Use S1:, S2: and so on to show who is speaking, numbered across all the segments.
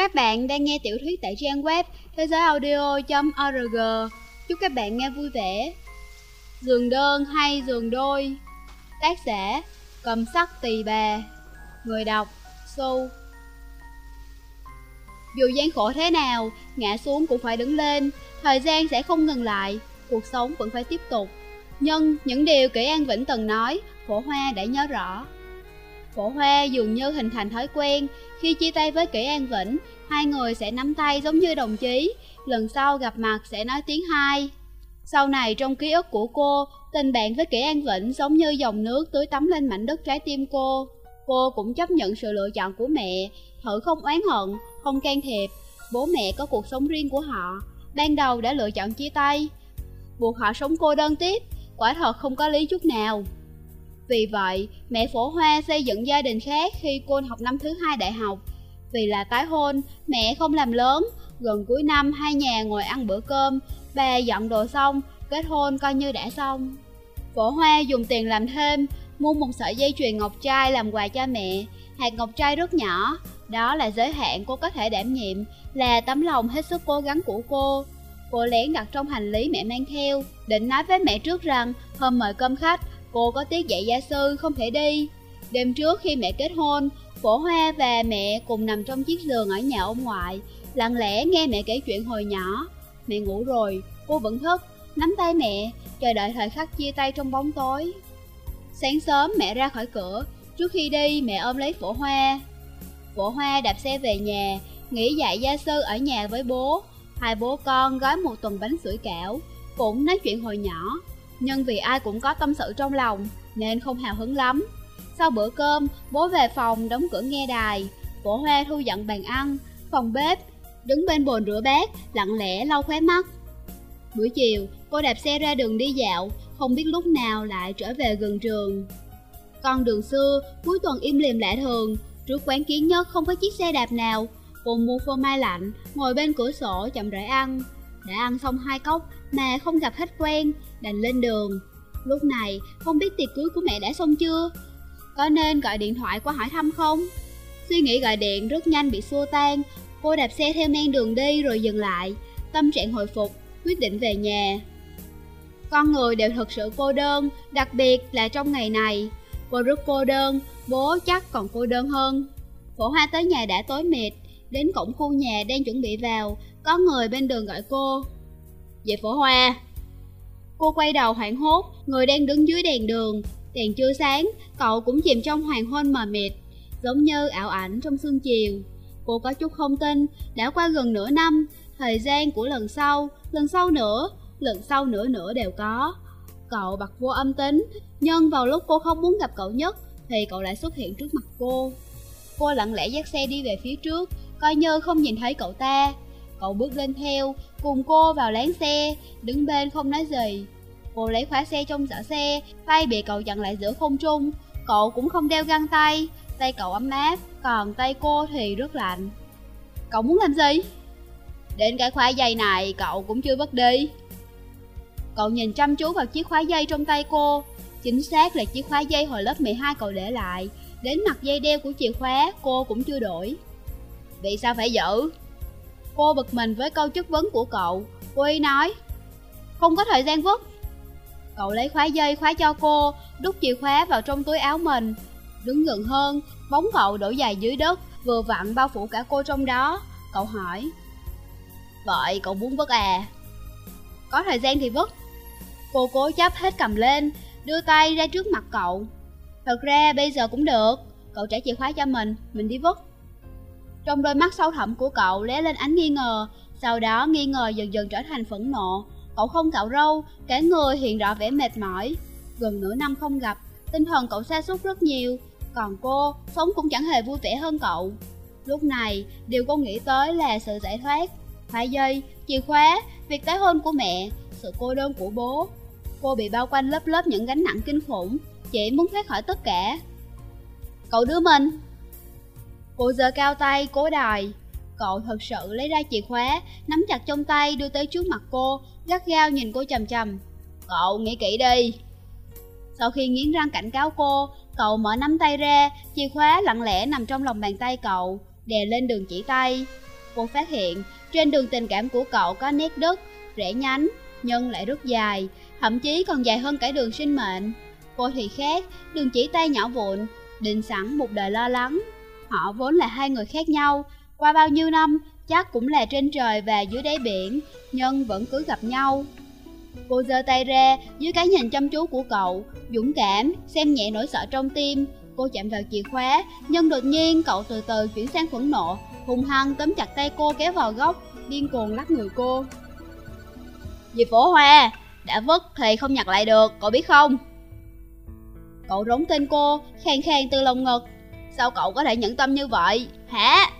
S1: Các bạn đang nghe tiểu thuyết tại trang web thế giới audio.org. Chúc các bạn nghe vui vẻ. Giường đơn hay giường đôi? Tác giả Cầm sắc tỳ bà. Người đọc Su. Dù gian khổ thế nào, ngã xuống cũng phải đứng lên. Thời gian sẽ không ngừng lại, cuộc sống vẫn phải tiếp tục. Nhưng những điều kỹ An Vĩnh từng nói, phổ hoa đã nhớ rõ. Phổ Hoa dường như hình thành thói quen, khi chia tay với Kỷ An Vĩnh, hai người sẽ nắm tay giống như đồng chí, lần sau gặp mặt sẽ nói tiếng hai. Sau này trong ký ức của cô, tình bạn với Kỷ An Vĩnh giống như dòng nước tưới tắm lên mảnh đất trái tim cô. Cô cũng chấp nhận sự lựa chọn của mẹ, thử không oán hận, không can thiệp. Bố mẹ có cuộc sống riêng của họ, ban đầu đã lựa chọn chia tay. Buộc họ sống cô đơn tiếp, quả thật không có lý chút nào. Vì vậy, mẹ phổ hoa xây dựng gia đình khác khi cô học năm thứ hai đại học. Vì là tái hôn, mẹ không làm lớn, gần cuối năm hai nhà ngồi ăn bữa cơm, bà dọn đồ xong, kết hôn coi như đã xong. Phổ hoa dùng tiền làm thêm, mua một sợi dây chuyền ngọc trai làm quà cho mẹ, hạt ngọc trai rất nhỏ, đó là giới hạn cô có thể đảm nhiệm, là tấm lòng hết sức cố gắng của cô. Cô lén đặt trong hành lý mẹ mang theo, định nói với mẹ trước rằng hôm mời cơm khách, Cô có tiết dạy gia sư không thể đi. Đêm trước khi mẹ kết hôn Phổ Hoa và mẹ cùng nằm trong chiếc giường ở nhà ông ngoại Lặng lẽ nghe mẹ kể chuyện hồi nhỏ. Mẹ ngủ rồi, cô vẫn thức Nắm tay mẹ, chờ đợi thời khắc chia tay trong bóng tối. Sáng sớm mẹ ra khỏi cửa Trước khi đi mẹ ôm lấy Phổ Hoa. Phổ Hoa đạp xe về nhà Nghỉ dạy gia sư ở nhà với bố. Hai bố con gói một tuần bánh sủi cảo Cũng nói chuyện hồi nhỏ nhưng vì ai cũng có tâm sự trong lòng nên không hào hứng lắm. Sau bữa cơm, bố về phòng đóng cửa nghe đài, bố Hoa thu dọn bàn ăn, phòng bếp, đứng bên bồn rửa bát, lặng lẽ lau khóe mắt. Buổi chiều, cô đạp xe ra đường đi dạo, không biết lúc nào lại trở về gần trường. Con đường xưa, cuối tuần im lìm lạ thường, trước quán kiến nhất không có chiếc xe đạp nào. Cô mua phô mai lạnh, ngồi bên cửa sổ chậm rãi ăn. Đã ăn xong hai cốc mà không gặp khách quen, đành lên đường. Lúc này, không biết tiệc cưới của mẹ đã xong chưa? Có nên gọi điện thoại qua hỏi thăm không? Suy nghĩ gọi điện rất nhanh bị xua tan, cô đạp xe theo men đường đi rồi dừng lại, tâm trạng hồi phục, quyết định về nhà. Con người đều thật sự cô đơn, đặc biệt là trong ngày này. Cô rất cô đơn, bố chắc còn cô đơn hơn. Phổ hoa tới nhà đã tối mệt, đến cổng khu nhà đang chuẩn bị vào, có người bên đường gọi cô. Về phổ hoa, Cô quay đầu hoảng hốt, người đang đứng dưới đèn đường, đèn chưa sáng, cậu cũng chìm trong hoàng hôn mờ mịt, giống như ảo ảnh trong sương chiều. Cô có chút không tin, đã qua gần nửa năm, thời gian của lần sau, lần sau nữa, lần sau nữa nữa đều có. Cậu bật vô âm tính, nhưng vào lúc cô không muốn gặp cậu nhất, thì cậu lại xuất hiện trước mặt cô. Cô lặng lẽ dắt xe đi về phía trước, coi như không nhìn thấy cậu ta. Cậu bước lên theo, cùng cô vào láng xe, đứng bên không nói gì. Cô lấy khóa xe trong giỏ xe, tay bị cậu chặn lại giữa không trung. Cậu cũng không đeo găng tay, tay cậu ấm áp, còn tay cô thì rất lạnh. Cậu muốn làm gì? Đến cái khóa dây này cậu cũng chưa bắt đi. Cậu nhìn chăm chú vào chiếc khóa dây trong tay cô, chính xác là chiếc khóa dây hồi lớp 12 cậu để lại. Đến mặt dây đeo của chìa khóa cô cũng chưa đổi. Vì sao phải giữ? Cô bực mình với câu chất vấn của cậu. Cô ấy nói, Không có thời gian vứt. Cậu lấy khóa dây khóa cho cô, Đút chìa khóa vào trong túi áo mình. Đứng gần hơn, Bóng cậu đổ dài dưới đất, Vừa vặn bao phủ cả cô trong đó. Cậu hỏi, Vậy cậu muốn vứt à? Có thời gian thì vứt. Cô cố chấp hết cầm lên, Đưa tay ra trước mặt cậu. Thật ra bây giờ cũng được. Cậu trả chìa khóa cho mình Mình đi vứt trong đôi mắt sâu thẳm của cậu lóe lên ánh nghi ngờ, sau đó nghi ngờ dần dần trở thành phẫn nộ. Cậu không cạo râu, cả người hiện rõ vẻ mệt mỏi. Gần nửa năm không gặp, tinh thần cậu sa sút rất nhiều, còn cô, sống cũng chẳng hề vui vẻ hơn cậu. Lúc này, điều cô nghĩ tới là sự giải thoát. Khóa dây, chìa khóa, việc tái hôn của mẹ, sự cô đơn của bố. Cô bị bao quanh lớp lớp những gánh nặng kinh khủng, chỉ muốn thoát khỏi tất cả. Cậu đưa mình, Bộ giờ cao tay, cố đòi. Cậu thật sự lấy ra chìa khóa, nắm chặt trong tay đưa tới trước mặt cô, gắt gao nhìn cô chầm chầm. Cậu nghĩ kỹ đi. Sau khi nghiến răng cảnh cáo cô, cậu mở nắm tay ra, chìa khóa lặng lẽ nằm trong lòng bàn tay cậu, đè lên đường chỉ tay. Cô phát hiện trên đường tình cảm của cậu có nét đứt, rẽ nhánh, nhưng lại rất dài, thậm chí còn dài hơn cả đường sinh mệnh. Cô thì khác, đường chỉ tay nhỏ vụn, định sẵn một đời lo lắng. Họ vốn là hai người khác nhau, qua bao nhiêu năm chắc cũng là trên trời và dưới đáy biển, nhưng vẫn cứ gặp nhau. Cô giơ tay ra dưới cái nhìn chăm chú của cậu, dũng cảm, xem nhẹ nỗi sợ trong tim. Cô chạm vào chìa khóa, nhưng đột nhiên cậu từ từ chuyển sang phẫn nộ, hung hăng tóm chặt tay cô kéo vào góc, điên cuồng lắc người cô. Dì phổ hoa, đã vứt thì không nhặt lại được, cậu biết không? Cậu rống tên cô, khang khang từ lòng ngực. Sao cậu có thể nhẫn tâm như vậy, hả?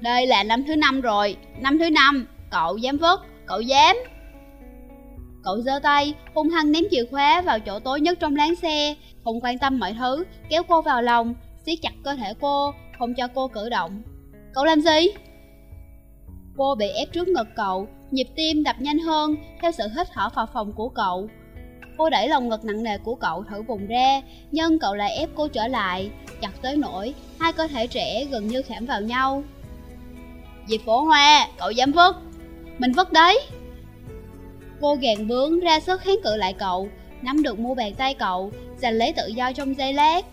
S1: Đây là năm thứ năm rồi, năm thứ năm, cậu dám vứt, cậu dám. Cậu giơ tay, hung hăng ném chìa khóa vào chỗ tối nhất trong láng xe, không quan tâm mọi thứ, kéo cô vào lòng, siết chặt cơ thể cô, không cho cô cử động. Cậu làm gì? Cô bị ép trước ngực cậu, nhịp tim đập nhanh hơn theo sự hít thở phập phòng của cậu. Cô đẩy lòng ngực nặng nề của cậu thử vùng ra, nhưng cậu lại ép cô trở lại, chặt tới nỗi hai cơ thể trẻ gần như khảm vào nhau. Diệp phổ hoa, cậu dám vứt? Mình vứt đấy. Cô gàn bướng ra sức kháng cự lại cậu Nắm được mu bàn tay cậu Giành lấy tự do trong giây lát.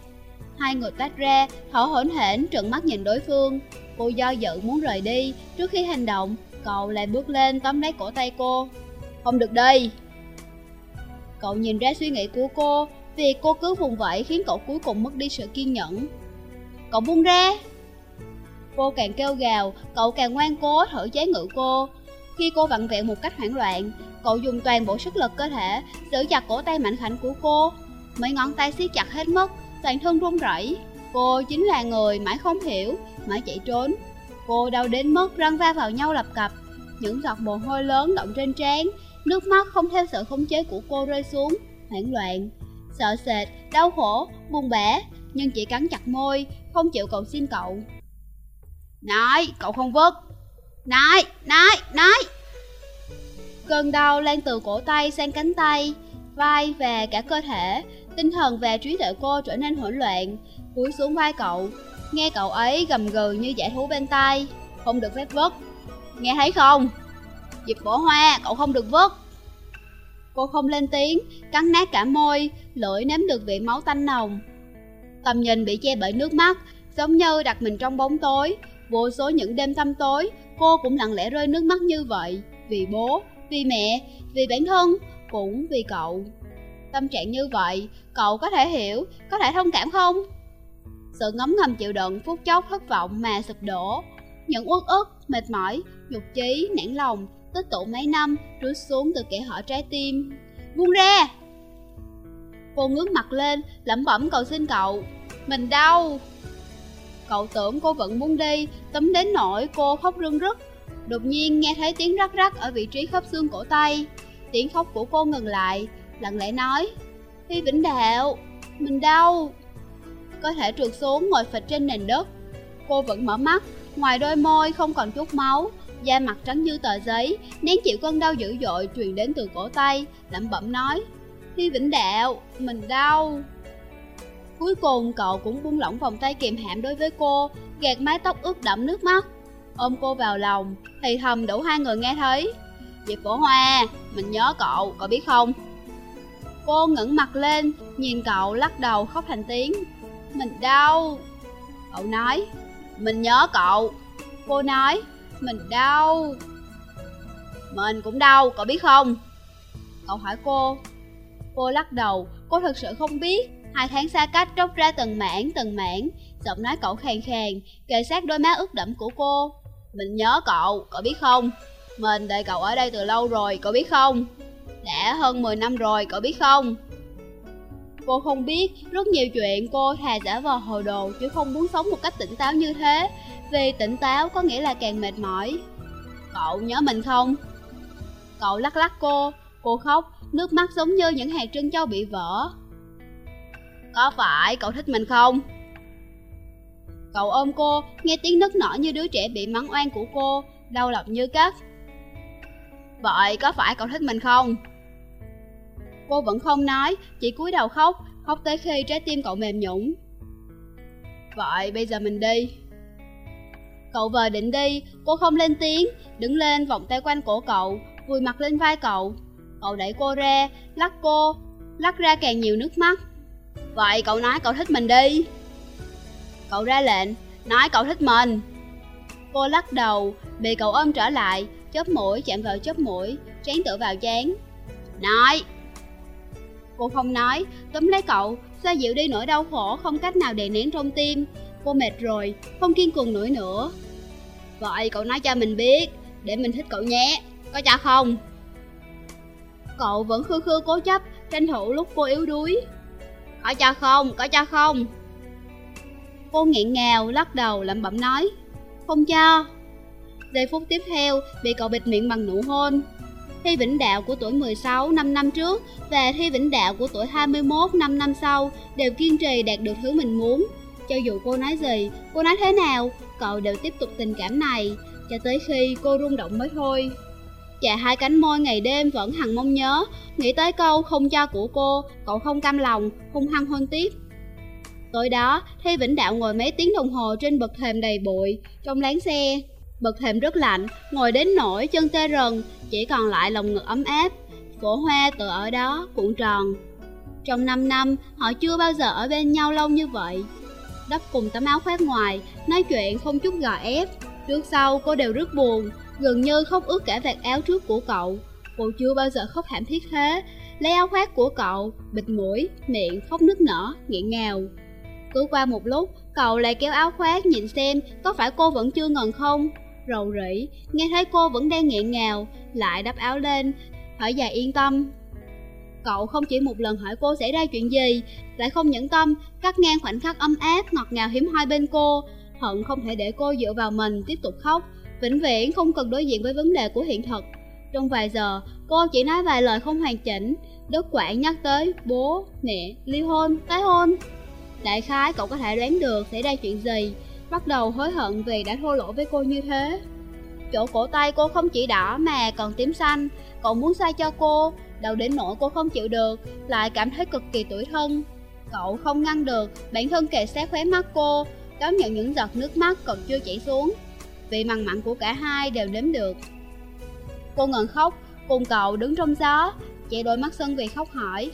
S1: Hai người tách ra, thở hổn hển trợn mắt nhìn đối phương. Cô do dự muốn rời đi Trước khi hành động, cậu lại bước lên tóm lấy cổ tay cô. Không được đây. Cậu nhìn ra suy nghĩ của cô vì cô cứ vùng vẫy khiến cậu cuối cùng mất đi sự kiên nhẫn Cậu buông ra Cô càng kêu gào, cậu càng ngoan cố thử chế ngự cô. Khi cô vặn vẹo một cách hoảng loạn, cậu dùng toàn bộ sức lực cơ thể, giữ chặt cổ tay mạnh khảnh của cô. Mấy ngón tay siết chặt hết mất, toàn thân run rẩy. Cô chính là người mãi không hiểu, mãi chạy trốn. Cô đau đến mức răng va vào nhau lập cập, những giọt mồ hôi lớn động trên trán, nước mắt không theo sự khống chế của cô rơi xuống, hoảng loạn, sợ sệt, đau khổ, buồn bã, nhưng chỉ cắn chặt môi, không chịu cầu xin cậu. Nói, cậu không vứt Nói, nói, nói Cơn đau lan từ cổ tay sang cánh tay Vai và cả cơ thể. Tinh thần và trí tuệ cô trở nên hỗn loạn Cúi xuống vai cậu. Nghe cậu ấy gầm gừ như giải thú bên tai. Không được phép vứt Nghe thấy không? Dịp bỏ hoa, cậu không được vứt Cô không lên tiếng, cắn nát cả môi, lưỡi nếm được vị máu tanh nồng. Tầm nhìn bị che bởi nước mắt, giống như đặt mình trong bóng tối, Vô số những đêm tăm tối, cô cũng lặng lẽ rơi nước mắt như vậy, vì bố, vì mẹ, vì bản thân, cũng vì cậu. Tâm trạng như vậy, cậu có thể hiểu, có thể thông cảm không? Sự ngấm ngầm chịu đựng phút chốc thất vọng mà sụp đổ, những uất ức, mệt mỏi, nhục chí, nản lòng, tích tụ mấy năm, trút xuống từ kẻ hở trái tim. Buông ra! Cô ngước mặt lên, lẩm bẩm cầu xin cậu. Mình đau! Cậu tưởng cô vẫn muốn đi, tấm đến nỗi cô khóc rưng rức. Đột nhiên nghe thấy tiếng rắc rắc ở vị trí khớp xương cổ tay. Tiếng khóc của cô ngừng lại, lặng lẽ nói Phi Vĩnh Đạo, mình đau Có thể trượt xuống ngồi phịch trên nền đất Cô vẫn mở mắt, ngoài đôi môi không còn chút máu Da mặt trắng như tờ giấy, nén chịu cơn đau dữ dội truyền đến từ cổ tay Lẩm bẩm nói "thi Vĩnh Đạo, mình đau Cuối cùng cậu cũng buông lỏng vòng tay kìm hãm đối với cô, gạt mái tóc ướt đẫm nước mắt. Ôm cô vào lòng, thì thầm đủ hai người nghe thấy. Diệp Phổ Hoa, mình nhớ cậu, cậu biết không? Cô ngẩng mặt lên, nhìn cậu lắc đầu khóc thành tiếng. Mình đau. Cậu nói, mình nhớ cậu. Cô nói, mình đau. Mình cũng đau, cậu biết không? Cậu hỏi cô. Cô lắc đầu, cô thật sự không biết. Hai tháng xa cách tróc ra từng mảng từng mảng. Giọng nói cậu khàn khàn Kề sát đôi má ướt đẫm của cô. Mình nhớ cậu, cậu biết không? Mình đợi cậu ở đây từ lâu rồi, cậu biết không? Đã hơn 10 năm rồi, cậu biết không? Cô không biết rất nhiều chuyện cô thà giả vờ hồ đồ chứ không muốn sống một cách tỉnh táo như thế Vì tỉnh táo có nghĩa là càng mệt mỏi Cậu nhớ mình không? Cậu lắc lắc cô, cô khóc, nước mắt giống như những hạt trân châu bị vỡ có phải cậu thích mình không? Cậu ôm cô, nghe tiếng nức nở như đứa trẻ bị mắng oan của cô, đau lòng như cắt. Vậy có phải cậu thích mình không? Cô vẫn không nói, chỉ cúi đầu khóc, khóc tới khi trái tim cậu mềm nhũn Vậy bây giờ mình đi. Cậu vờ định đi, cô không lên tiếng, đứng lên vòng tay quanh cổ cậu, vùi mặt lên vai cậu. Cậu đẩy cô ra, lắc cô, lắc ra càng nhiều nước mắt. Vậy cậu nói cậu thích mình đi. Cậu ra lệnh, nói cậu thích mình. Cô lắc đầu, bị cậu ôm trở lại, chớp mũi chạm vào chớp mũi, trán tựa vào chán. Nói! Cô không nói, túm lấy cậu, xoa dịu đi nỗi đau khổ không cách nào đè nén trong tim. Cô mệt rồi, không kiên cường nổi nữa. Vậy cậu nói cho mình biết, để mình thích cậu nhé, có cho không? Cậu vẫn khư khư cố chấp, tranh thủ lúc cô yếu đuối. Có cho không, có cho không? Cô nghẹn ngào, lắc đầu, lẩm bẩm nói. Không cho. Giây phút tiếp theo, bị cậu bịt miệng bằng nụ hôn. Thi Vĩnh Đạo của tuổi 16 5 năm trước và Thi Vĩnh Đạo của tuổi 21 5 năm sau đều kiên trì đạt được thứ mình muốn. Cho dù cô nói gì, cô nói thế nào, cậu đều tiếp tục tình cảm này, cho tới khi cô rung động mới thôi. Chà hai cánh môi ngày đêm vẫn hằng mong nhớ, nghĩ tới câu không cho của cô, cậu không cam lòng, hung hăng hôn tiếp. Tối đó, Thi Vĩnh Đạo ngồi mấy tiếng đồng hồ trên bậc thềm đầy bụi, trong láng xe. Bậc thềm rất lạnh, ngồi đến nỗi chân tê rần, chỉ còn lại lòng ngực ấm áp. cổ hoa tự ở đó, cuộn tròn. Trong 5 năm, họ chưa bao giờ ở bên nhau lâu như vậy. Đắp cùng tấm áo khoác ngoài, nói chuyện không chút gò ép. Trước sau cô đều rất buồn, gần như khóc ướt cả vạt áo trước của cậu. Cô chưa bao giờ khóc thảm thiết thế, lấy áo khoác của cậu, bịt mũi, miệng, khóc nức nở, nghẹn ngào. Cứ qua một lúc, cậu lại kéo áo khoác nhìn xem có phải cô vẫn chưa ngần không. Rầu rĩ, nghe thấy cô vẫn đang nghẹn ngào, lại đắp áo lên, thở dài yên tâm. Cậu không chỉ một lần hỏi cô xảy ra chuyện gì, lại không nhẫn tâm, cắt ngang khoảnh khắc ấm áp, ngọt ngào hiếm hoi bên cô, hận không thể để cô dựa vào mình tiếp tục khóc, vĩnh viễn không cần đối diện với vấn đề của hiện thực. Trong vài giờ, cô chỉ nói vài lời không hoàn chỉnh, đứt quãng nhắc tới bố, mẹ, ly hôn, tái hôn. Đại khái cậu có thể đoán được xảy ra chuyện gì, bắt đầu hối hận vì đã thô lỗ với cô như thế. Chỗ cổ tay cô không chỉ đỏ mà còn tím xanh, cậu muốn sai cho cô, đầu đến nỗi cô không chịu được, lại cảm thấy cực kỳ tủi thân. Cậu không ngăn được, bản thân kề sát khóe mắt cô, đón nhận những giọt nước mắt còn chưa chảy xuống. Vị mặn mặn của cả hai đều đếm được. Cô ngừng khóc, cùng cậu đứng trong gió, chạy đôi mắt sân vì khóc hỏi.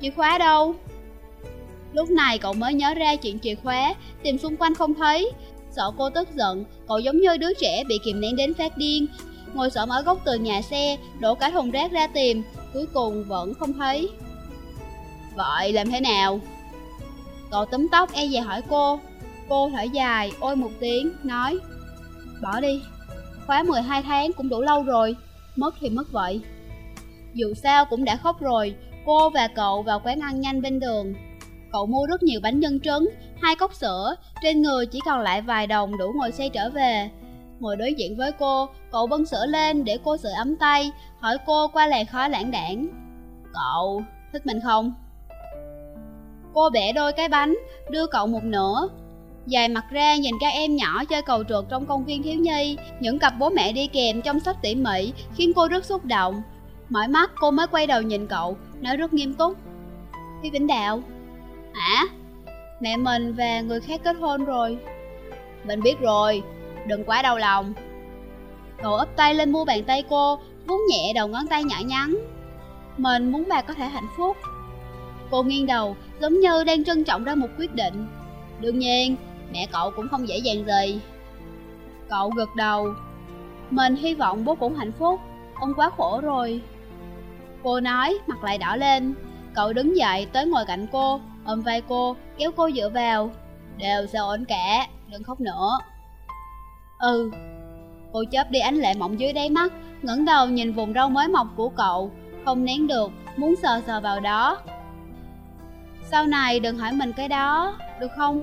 S1: Chìa khóa đâu? Lúc này cậu mới nhớ ra chuyện chìa khóa, tìm xung quanh không thấy. Sợ cô tức giận, cậu giống như đứa trẻ bị kìm nén đến phát điên. Ngồi xổm ở góc tường nhà xe, đổ cả thùng rác ra tìm, cuối cùng vẫn không thấy. Vậy làm thế nào? Cậu túm tóc e dè hỏi cô. Cô thở dài, ôi một tiếng, nói Bỏ đi, khóa 12 tháng cũng đủ lâu rồi, mất thì mất vậy. Dù sao cũng đã khóc rồi, cô và cậu vào quán ăn nhanh bên đường. Cậu mua rất nhiều bánh nhân trứng, hai cốc sữa, trên người chỉ còn lại vài đồng đủ ngồi xe trở về. Ngồi đối diện với cô, cậu bưng sữa lên để cô sửa ấm tay, hỏi cô qua làn khói lãng đảng. Cậu, thích mình không? Cô bẻ đôi cái bánh, đưa cậu một nửa. Dài mặt ra nhìn các em nhỏ chơi cầu trượt trong công viên thiếu nhi, những cặp bố mẹ đi kèm trong sách tỉ mỉ khiến cô rất xúc động. Mỏi mắt cô mới quay đầu nhìn cậu, nói rất nghiêm túc. Phi Vĩnh Đạo, Hả? Mẹ mình và người khác kết hôn rồi. Mình biết rồi, đừng quá đau lòng. Cậu ấp tay lên mua bàn tay cô, vuốt nhẹ đầu ngón tay nhỏ nhắn. Mình muốn bà có thể hạnh phúc. Cô nghiêng đầu, giống như đang trân trọng ra một quyết định. Đương nhiên, mẹ cậu cũng không dễ dàng gì. Cậu gật đầu. Mình hy vọng bố cũng hạnh phúc. Ông quá khổ rồi. Cô nói, mặt lại đỏ lên. Cậu đứng dậy tới ngồi cạnh cô ôm vai cô, kéo cô dựa vào. Đều sao ổn cả, đừng khóc nữa. Ừ. Cô chớp đi ánh lệ mộng dưới đáy mắt, ngẩng đầu nhìn vùng râu mới mọc của cậu, không nén được, muốn sờ sờ vào đó. Sau này đừng hỏi mình cái đó, được không?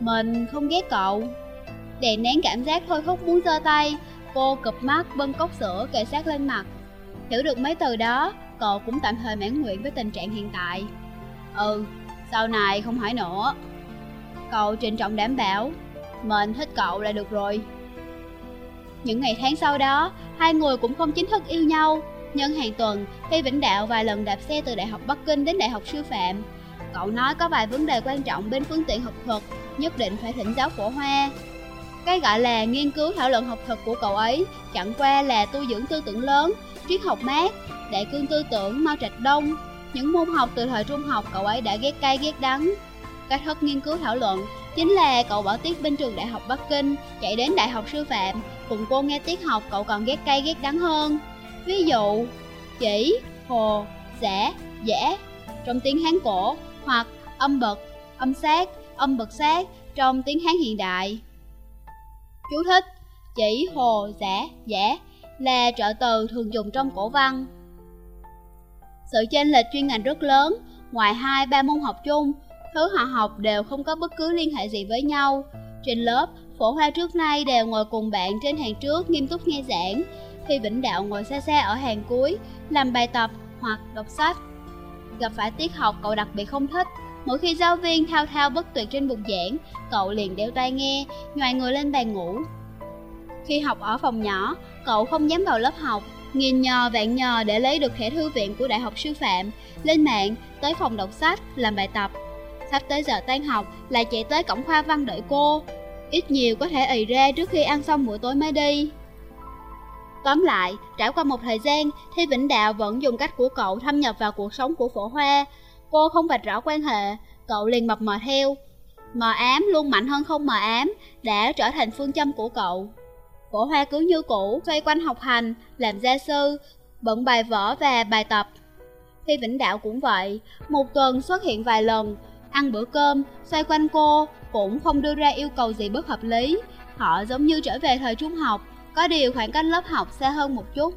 S1: Mình không ghét cậu. Đè nén cảm giác thôi thúc muốn giơ tay, cô cụp mắt bưng cốc sữa kề sát lên mặt. Hiểu được mấy từ đó, cậu cũng tạm thời mãn nguyện với tình trạng hiện tại. Ừ, sau này không hỏi nữa Cậu trịnh trọng đảm bảo Mình thích cậu là được rồi Những ngày tháng sau đó Hai người cũng không chính thức yêu nhau Nhân hàng tuần phi Vĩnh Đạo vài lần đạp xe từ Đại học Bắc Kinh đến Đại học Sư Phạm Cậu nói có vài vấn đề quan trọng bên phương tiện học thuật nhất định phải thỉnh giáo phổ hoa. Cái gọi là nghiên cứu thảo luận học thuật của cậu ấy chẳng qua là tu dưỡng tư tưởng lớn, triết học mát, đại cương tư tưởng Mao Trạch Đông. Những môn học từ thời trung học cậu ấy đã ghét cay ghét đắng. Cách thức nghiên cứu thảo luận chính là cậu bỏ tiết bên trường đại học Bắc Kinh, chạy đến đại học sư phạm, cùng cô nghe tiết học cậu còn ghét cay ghét đắng hơn. Ví dụ, chỉ, hồ, giả, giả trong tiếng Hán cổ hoặc âm bậc, âm sát, âm bậc sát trong tiếng Hán hiện đại. Chú thích Chỉ, hồ, giả, giả là trợ từ thường dùng trong cổ văn. Sự chênh lệch chuyên ngành rất lớn, ngoài hai ba môn học chung, thứ họ học đều không có bất cứ liên hệ gì với nhau. Trên lớp, phổ hoa trước nay đều ngồi cùng bạn trên hàng trước nghiêm túc nghe giảng, khi Vĩnh Đạo ngồi xa xa ở hàng cuối, làm bài tập hoặc đọc sách. Gặp phải tiết học cậu đặc biệt không thích, mỗi khi giáo viên thao thao bất tuyệt trên bục giảng, cậu liền đeo tai nghe, nhòi người lên bàn ngủ. Khi học ở phòng nhỏ, cậu không dám vào lớp học, nghìn nhờ vạn nhờ để lấy được thẻ thư viện của Đại học Sư phạm, lên mạng, tới phòng đọc sách, làm bài tập. Sắp tới giờ tan học, lại chạy tới cổng khoa văn đợi cô. Ít nhiều có thể ì ra trước khi ăn xong buổi tối mới đi. Tóm lại, trải qua một thời gian, Thi Vĩnh Đạo vẫn dùng cách của cậu thâm nhập vào cuộc sống của phổ hoa. Cô không vạch rõ quan hệ, cậu liền mập mờ theo. Mờ ám luôn mạnh hơn không mờ ám, đã trở thành phương châm của cậu. Phổ hoa cứ như cũ, xoay quanh học hành, làm gia sư, bận bài vở và bài tập. Thi Vĩnh Đạo cũng vậy, một tuần xuất hiện vài lần, ăn bữa cơm, xoay quanh cô, cũng không đưa ra yêu cầu gì bất hợp lý. Họ giống như trở về thời trung học, có điều khoảng cách lớp học xa hơn một chút.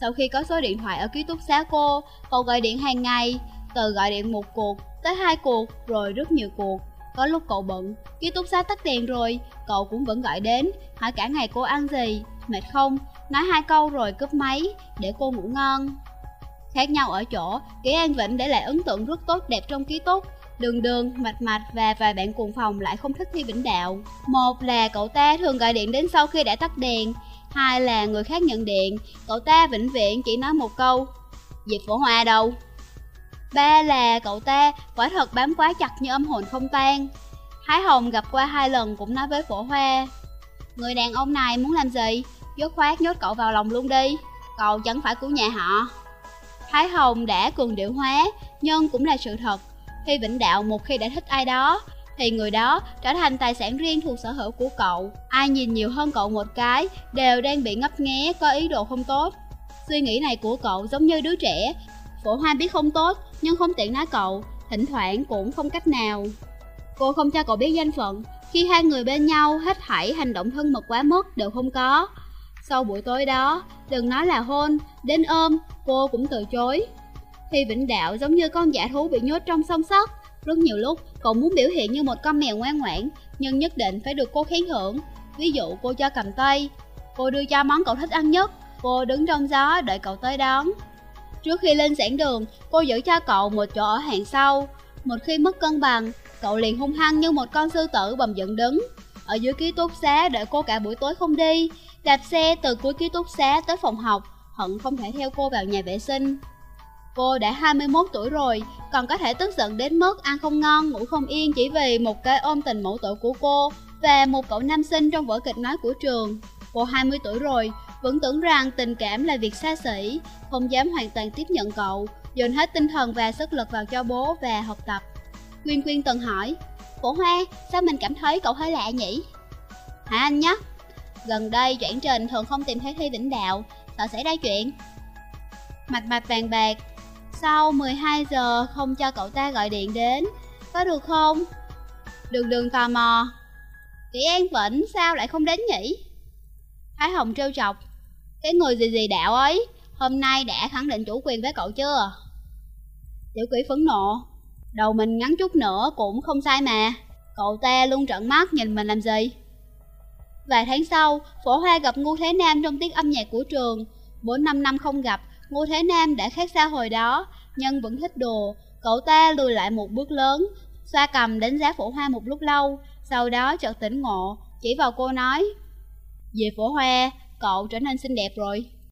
S1: Sau khi có số điện thoại ở ký túc xá cô, cậu gọi điện hàng ngày, từ gọi điện một cuộc tới hai cuộc rồi rất nhiều cuộc. Có lúc cậu bận, ký túc xá tắt đèn rồi, cậu cũng vẫn gọi đến, hỏi cả ngày cô ăn gì, mệt không, nói hai câu rồi cúp máy, để cô ngủ ngon. Khác nhau ở chỗ, Kỷ An Vĩnh để lại ấn tượng rất tốt đẹp trong ký túc, Đường đường, mạch mạch và vài bạn cùng phòng lại không thích Thi Vĩnh Đạo. Một là cậu ta thường gọi điện đến sau khi đã tắt đèn, hai là người khác nhận điện, cậu ta vĩnh viễn chỉ nói một câu, Diệp Phổ Hoa đâu? Ba là cậu ta quả thật bám quá chặt như âm hồn không tan. Thái Hồng gặp qua hai lần cũng nói với Phổ Hoa, Người đàn ông này muốn làm gì? Dốt khoát nhốt cậu vào lòng luôn đi, cậu chẳng phải của nhà họ. Thái Hồng đã cường điệu hóa, nhưng cũng là sự thật khi Vĩnh Đạo một khi đã thích ai đó, thì người đó trở thành tài sản riêng thuộc sở hữu của cậu. Ai nhìn nhiều hơn cậu một cái, đều đang bị ngấp nghé, có ý đồ không tốt. Suy nghĩ này của cậu giống như đứa trẻ, phổ hoa biết không tốt, nhưng không tiện nói cậu, thỉnh thoảng cũng không cách nào. Cô không cho cậu biết danh phận, khi hai người bên nhau hết thảy hành động thân mật quá mức đều không có. Sau buổi tối đó, đừng nói là hôn, đến ôm, cô cũng từ chối. thì Vĩnh Đạo giống như con giả thú bị nhốt trong song sắt, rất nhiều lúc cậu muốn biểu hiện như một con mèo ngoan ngoãn, nhưng nhất định phải được cô khen thưởng. Ví dụ cô cho cầm tay, cô đưa cho món cậu thích ăn nhất, cô đứng trong gió đợi cậu tới đón. Trước khi lên giảng đường, cô giữ cho cậu một chỗ ở hàng sau. Một khi mất cân bằng, cậu liền hung hăng như một con sư tử bầm dựng đứng. Ở dưới ký túc xá đợi cô cả buổi tối không đi, đạp xe từ cuối ký túc xá tới phòng học, hận không thể theo cô vào nhà vệ sinh. Cô đã 21 tuổi rồi, còn có thể tức giận đến mức ăn không ngon, ngủ không yên chỉ vì một cái ôm tình mẫu tử của cô và một cậu nam sinh trong vở kịch nói của trường. Cô 20 tuổi rồi, vẫn tưởng rằng tình cảm là việc xa xỉ, không dám hoàn toàn tiếp nhận cậu, dồn hết tinh thần và sức lực vào cho bố và học tập. Quyên Quyên từng hỏi, Phổ Hoa, sao mình cảm thấy cậu hơi lạ nhỉ? Hả anh nhá. Gần đây Doãn Trình thường không tìm thấy Thi Vĩnh Đạo, sợ xảy ra chuyện. Mạch mạch vàng bạc, sau 12 giờ không cho cậu ta gọi điện đến Có được không? Đường đường tò mò Kỷ An Vĩnh sao lại không đến nhỉ? Thái Hồng trêu chọc cái người gì gì đạo ấy Hôm nay đã khẳng định chủ quyền với cậu chưa? Tiểu quỷ phấn nộ Đầu mình ngắn chút nữa cũng không sai mà Cậu ta luôn trợn mắt nhìn mình làm gì? Vài tháng sau, Phổ Hoa gặp Ngu Thế Nam trong tiết âm nhạc của trường 4-5 năm không gặp, Ngô Thế Nam đã khác xa hồi đó, nhưng vẫn thích đồ. Cậu ta lùi lại một bước lớn, xoa cầm đánh giá phổ hoa một lúc lâu, sau đó chợt tỉnh ngộ, chỉ vào cô nói. Về phổ hoa, cậu trở nên xinh đẹp rồi.